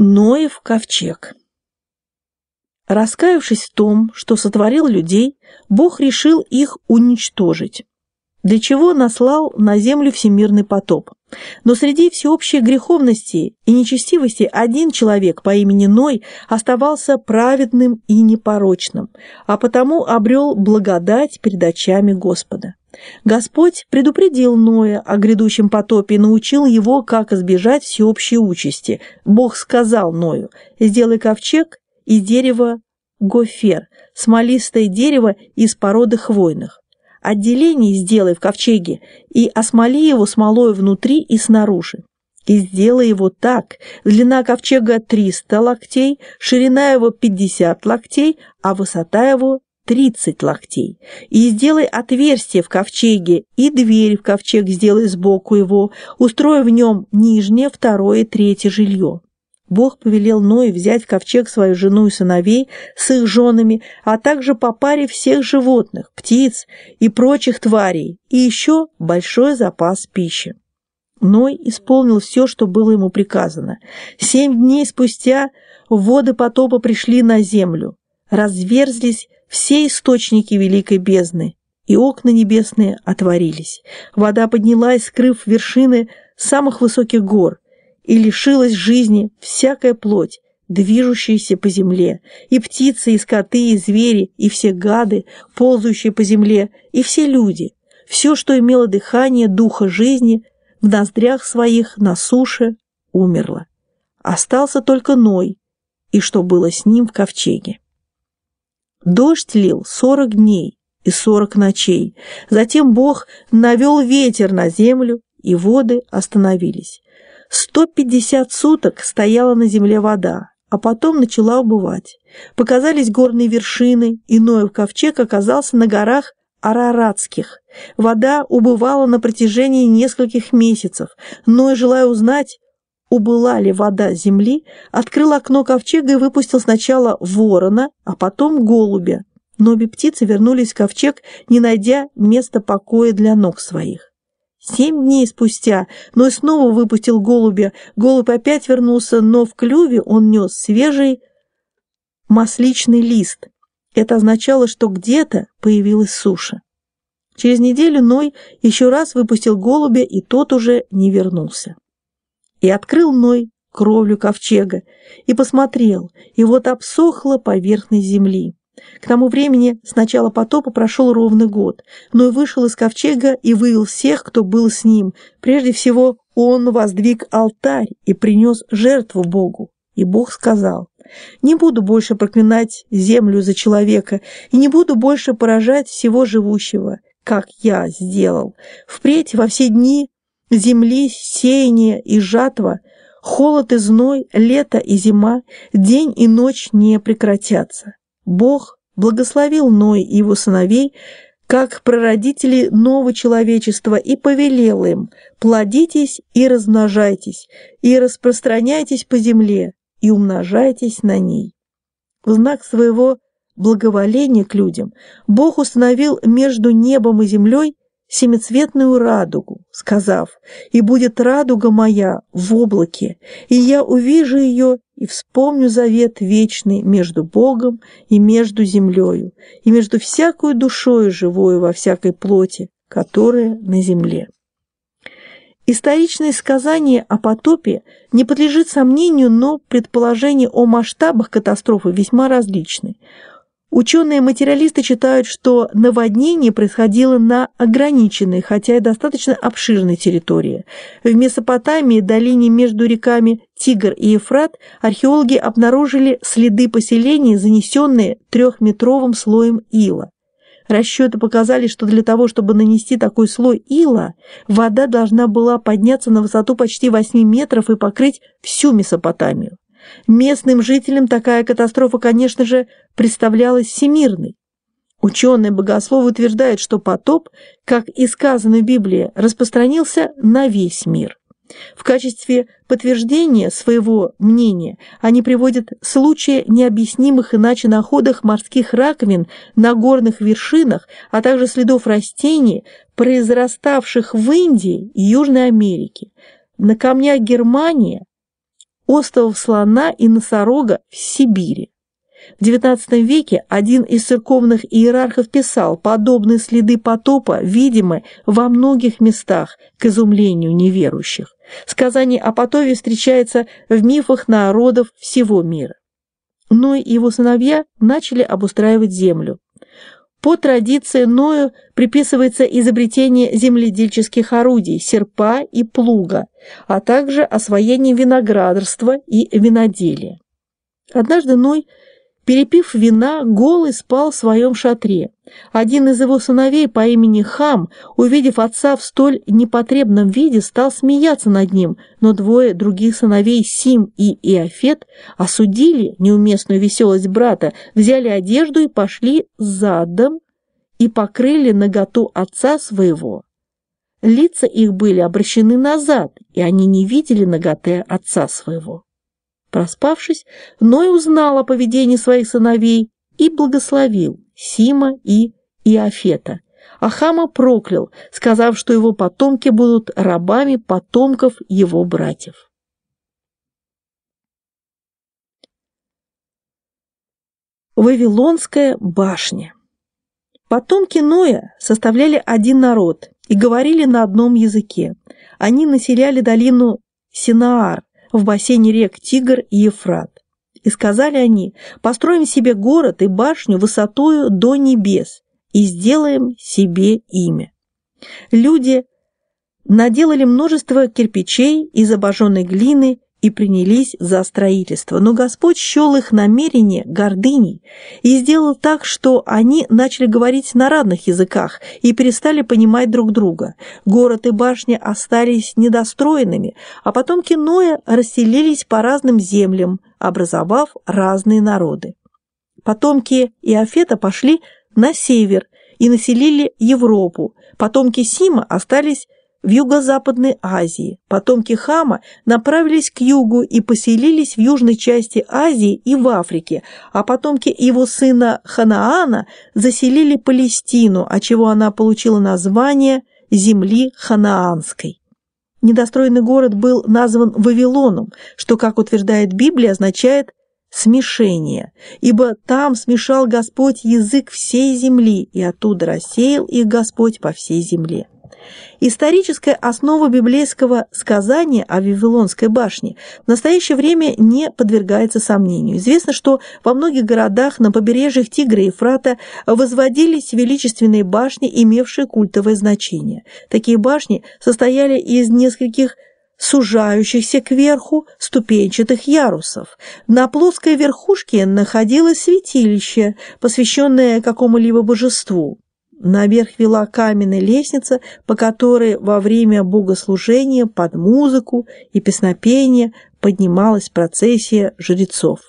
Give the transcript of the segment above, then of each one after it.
Ноев ковчег. Раскаявшись в том, что сотворил людей, Бог решил их уничтожить, для чего наслал на землю всемирный потоп. Но среди всеобщей греховности и нечестивости один человек по имени Ной оставался праведным и непорочным, а потому обрел благодать перед очами Господа. Господь предупредил Ноя о грядущем потопе и научил его, как избежать всеобщей участи. Бог сказал Ною, сделай ковчег из дерева гофер, смолистое дерево из породы хвойных. Отделение сделай в ковчеге и осмоли его смолой внутри и снаружи. И сделай его так. Длина ковчега 300 локтей, ширина его 50 локтей, а высота его тридцать локтей, и сделай отверстие в ковчеге, и дверь в ковчег сделай сбоку его, устрой в нем нижнее, второе, третье жилье. Бог повелел Ной взять в ковчег свою жену и сыновей с их женами, а также по паре всех животных, птиц и прочих тварей, и еще большой запас пищи. Ной исполнил все, что было ему приказано. Семь дней спустя воды потопа пришли на землю, разверзлись все источники великой бездны, и окна небесные отворились. Вода поднялась, скрыв вершины самых высоких гор, и лишилась жизни всякая плоть, движущаяся по земле, и птицы, и скоты, и звери, и все гады, ползающие по земле, и все люди, все, что имело дыхание духа жизни, в ноздрях своих на суше умерло. Остался только Ной, и что было с ним в ковчеге. Дождь лил сорок дней и сорок ночей. Затем Бог навел ветер на землю, и воды остановились. Сто пятьдесят суток стояла на земле вода, а потом начала убывать. Показались горные вершины, и Ноев ковчег оказался на горах Араратских. Вода убывала на протяжении нескольких месяцев, но и желая узнать, убыла ли вода земли, открыл окно ковчега и выпустил сначала ворона, а потом голубя. Но обе птицы вернулись в ковчег, не найдя места покоя для ног своих. Семь дней спустя Ной снова выпустил голубя. Голубь опять вернулся, но в клюве он нес свежий масличный лист. Это означало, что где-то появилась суша. Через неделю Ной еще раз выпустил голубя, и тот уже не вернулся. И открыл Ной кровлю ковчега, и посмотрел, и вот обсохла поверхность земли. К тому времени с начала потопа прошел ровно год, Ной вышел из ковчега и вывел всех, кто был с ним. Прежде всего он воздвиг алтарь и принес жертву Богу. И Бог сказал, «Не буду больше проклинать землю за человека, и не буду больше поражать всего живущего, как я сделал. Впредь во все дни земли, сеяние и жатва, холод и зной, лето и зима, день и ночь не прекратятся. Бог благословил Ной и его сыновей, как прародители нового человечества, и повелел им «плодитесь и размножайтесь, и распространяйтесь по земле, и умножайтесь на ней». В знак своего благоволения к людям Бог установил между небом и землей семицветную радугу, сказав, «И будет радуга моя в облаке, и я увижу ее и вспомню завет вечный между Богом и между землею, и между всякой душою живою во всякой плоти, которая на земле». Историчное сказание о потопе не подлежит сомнению, но предположения о масштабах катастрофы весьма различны. Ученые-материалисты считают, что наводнение происходило на ограниченной, хотя и достаточно обширной территории. В Месопотамии, долине между реками Тигр и Ефрат, археологи обнаружили следы поселений, занесенные трехметровым слоем ила. Расчеты показали, что для того, чтобы нанести такой слой ила, вода должна была подняться на высоту почти 8 метров и покрыть всю Месопотамию. Местным жителям такая катастрофа, конечно же, представлялась всемирной. Ученые-богословы утверждают, что потоп, как и сказано в Библии, распространился на весь мир. В качестве подтверждения своего мнения они приводят случаи необъяснимых иначе находок морских раковин на горных вершинах, а также следов растений, произраставших в Индии и Южной Америке. На камнях Германии остовов слона и носорога в Сибири. В XIX веке один из церковных иерархов писал, подобные следы потопа видимы во многих местах к изумлению неверующих. Сказание о потопе встречается в мифах народов всего мира. Ной и его сыновья начали обустраивать землю. По традиции Ною приписывается изобретение земледельческих орудий, серпа и плуга, а также освоение виноградарства и виноделия. Однажды Ной Перепив вина, голый спал в своем шатре. Один из его сыновей по имени Хам, увидев отца в столь непотребном виде, стал смеяться над ним, но двое других сыновей, Сим и Иофет, осудили неуместную веселость брата, взяли одежду и пошли задом и покрыли наготу отца своего. Лица их были обращены назад, и они не видели наготы отца своего. Проспавшись, Ной узнал о поведении своих сыновей и благословил Сима и Иофета. А Хама проклял, сказав, что его потомки будут рабами потомков его братьев. Вавилонская башня Потомки Ноя составляли один народ и говорили на одном языке. Они населяли долину Синаар, в бассейне рек Тигр и Ефрат. И сказали они, построим себе город и башню высотою до небес и сделаем себе имя. Люди наделали множество кирпичей из обожженной глины и принялись за строительство. Но Господь счел их намерение гордыней и сделал так, что они начали говорить на разных языках и перестали понимать друг друга. Город и башня остались недостроенными, а потомки Ноя расселились по разным землям, образовав разные народы. Потомки Иофета пошли на север и населили Европу, потомки Сима остались в Юго-Западной Азии. Потомки Хама направились к югу и поселились в южной части Азии и в Африке, а потомки его сына Ханаана заселили Палестину, от чего она получила название земли Ханаанской. Недостроенный город был назван Вавилоном, что, как утверждает Библия, означает смешение, ибо там смешал Господь язык всей земли, и оттуда рассеял их Господь по всей земле. Историческая основа библейского сказания о Вавилонской башне в настоящее время не подвергается сомнению. Известно, что во многих городах на побережьях Тигра и Фрата возводились величественные башни, имевшие культовое значение. Такие башни состояли из нескольких сужающихся кверху ступенчатых ярусов. На плоской верхушке находилось святилище, посвященное какому-либо божеству. Наверх вела каменная лестница, по которой во время богослужения под музыку и песнопение поднималась процессия жрецов.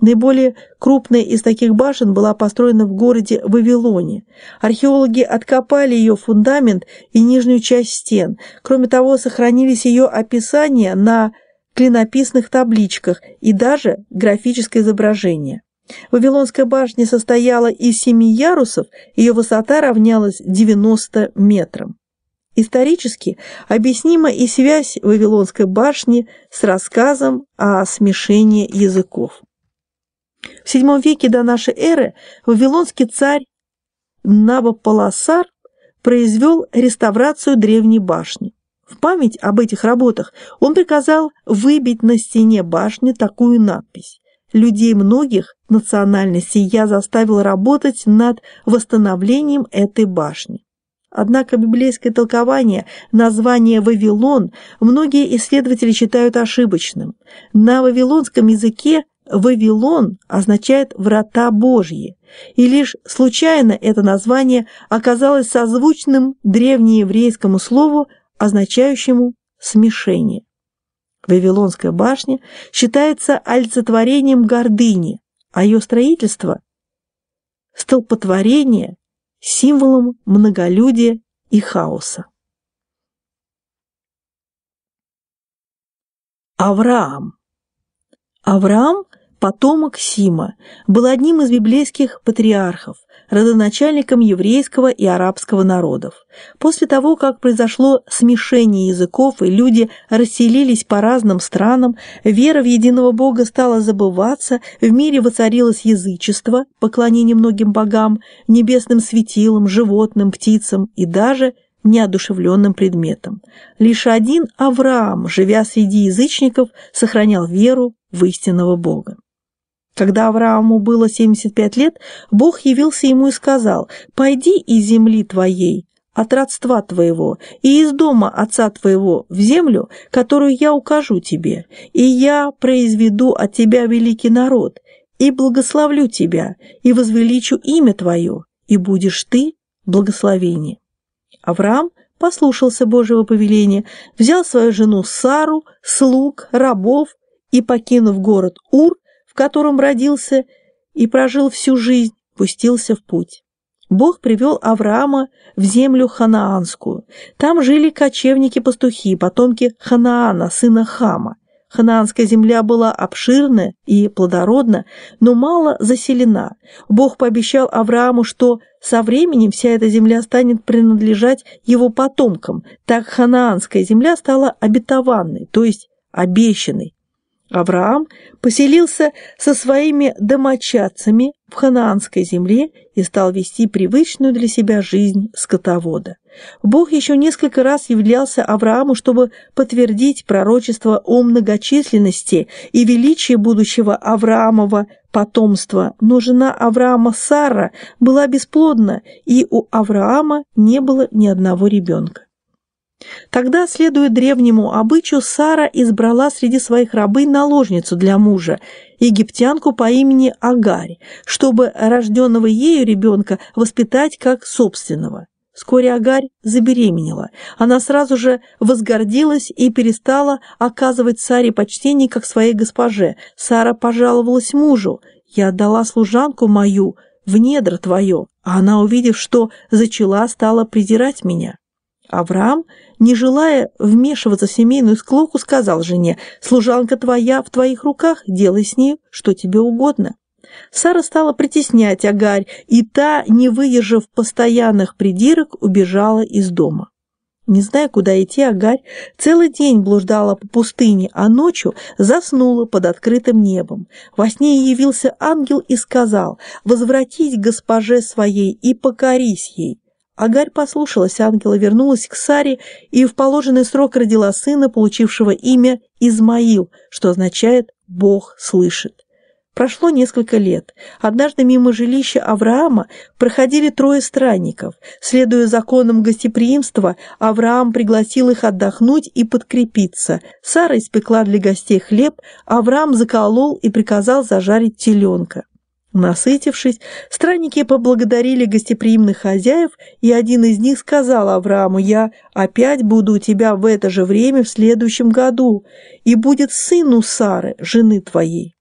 Наиболее крупная из таких башен была построена в городе Вавилоне. Археологи откопали ее фундамент и нижнюю часть стен. Кроме того, сохранились ее описания на клинописных табличках и даже графическое изображение. Вавилонская башня состояла из семи ярусов, ее высота равнялась 90 метрам. Исторически объяснима и связь Вавилонской башни с рассказом о смешении языков. В VII веке до нашей эры вавилонский царь Набополосар произвел реставрацию древней башни. В память об этих работах он приказал выбить на стене башни такую надпись людей многих национальностей я заставил работать над восстановлением этой башни. Однако библейское толкование названия «Вавилон» многие исследователи считают ошибочным. На вавилонском языке «Вавилон» означает «врата Божьи», и лишь случайно это название оказалось созвучным древнееврейскому слову, означающему «смешение». Вавилонская башня считается олицетворением гордыни, а ее строительство – столпотворение, символом многолюдия и хаоса. Авраам Авраам, потомок Сима, был одним из библейских патриархов. родоначальником еврейского и арабского народов. После того, как произошло смешение языков и люди расселились по разным странам, вера в единого Бога стала забываться, в мире воцарилось язычество, поклонение многим богам, небесным светилам, животным, птицам и даже неодушевленным предметом. Лишь один Авраам, живя среди язычников, сохранял веру в истинного Бога. Когда Аврааму было 75 лет, Бог явился ему и сказал, «Пойди из земли твоей, от родства твоего, и из дома отца твоего в землю, которую я укажу тебе, и я произведу от тебя великий народ, и благословлю тебя, и возвеличу имя твое, и будешь ты благословение». Авраам послушался Божьего повеления, взял свою жену Сару, слуг, рабов и, покинув город Ур, в котором родился и прожил всю жизнь, пустился в путь. Бог привел Авраама в землю ханаанскую. Там жили кочевники-пастухи, потомки Ханаана, сына Хама. Ханаанская земля была обширная и плодородна, но мало заселена. Бог пообещал Аврааму, что со временем вся эта земля станет принадлежать его потомкам. Так ханаанская земля стала обетованной, то есть обещанной. Авраам поселился со своими домочадцами в ханаанской земле и стал вести привычную для себя жизнь скотовода. Бог еще несколько раз являлся Аврааму, чтобы подтвердить пророчество о многочисленности и величии будущего Авраамова потомства, но жена Авраама Сара была бесплодна, и у Авраама не было ни одного ребенка. Тогда, следуя древнему обычаю, Сара избрала среди своих рабынь наложницу для мужа, египтянку по имени Агарь, чтобы рожденного ею ребенка воспитать как собственного. Вскоре Агарь забеременела. Она сразу же возгордилась и перестала оказывать Саре почтение как своей госпоже. Сара пожаловалась мужу. «Я отдала служанку мою в недра твое, а она, увидев, что зачала, стала презирать меня». Авраам, не желая вмешиваться в семейную склоку, сказал жене, «Служанка твоя в твоих руках, делай с ней, что тебе угодно». Сара стала притеснять Агарь, и та, не выдержав постоянных придирок, убежала из дома. Не зная, куда идти, Агарь целый день блуждала по пустыне, а ночью заснула под открытым небом. Во сне явился ангел и сказал «Возвратись госпоже своей и покорись ей». Агарь послушалась ангела, вернулась к Саре и в положенный срок родила сына, получившего имя Измаил, что означает «Бог слышит». Прошло несколько лет. Однажды мимо жилища Авраама проходили трое странников. Следуя законам гостеприимства, Авраам пригласил их отдохнуть и подкрепиться. Сара испекла для гостей хлеб, Авраам заколол и приказал зажарить теленка. Насытившись, странники поблагодарили гостеприимных хозяев, и один из них сказал Аврааму, «Я опять буду у тебя в это же время в следующем году, и будет сын у Сары, жены твоей».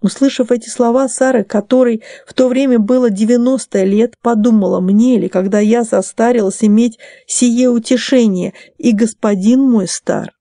Услышав эти слова, Сара, которой в то время было 90 лет, подумала, мне ли, когда я состарилась, иметь сие утешение, и господин мой стар.